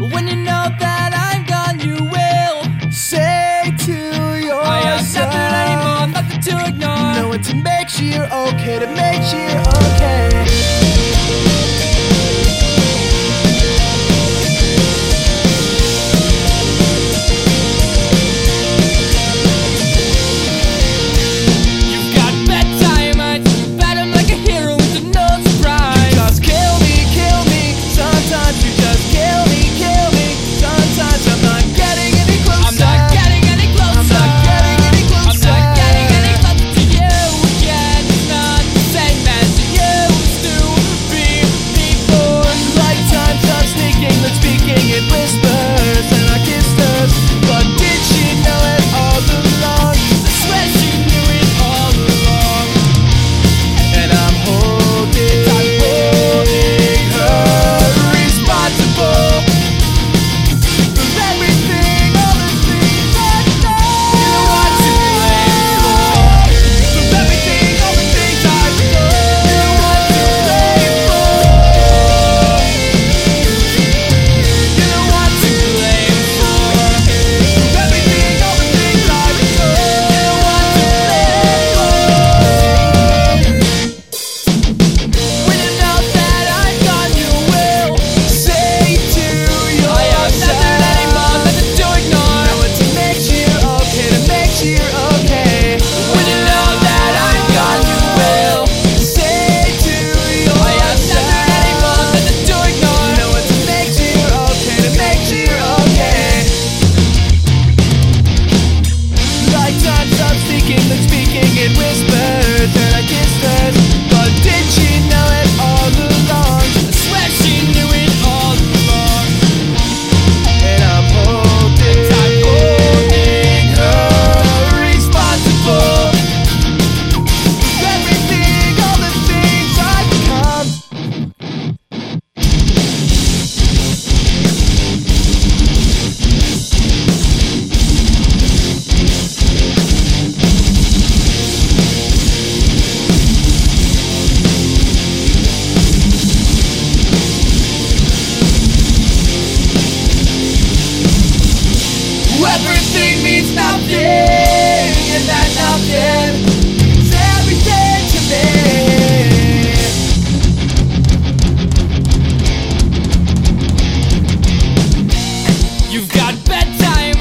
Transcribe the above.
When you know that I'm gone, you will say to yourself, I am nothing anymore, nothing to ignore. Know it to make sure you're okay, to make sure you're okay. everything means nothing And that nothing is everything to me. You've got bedtime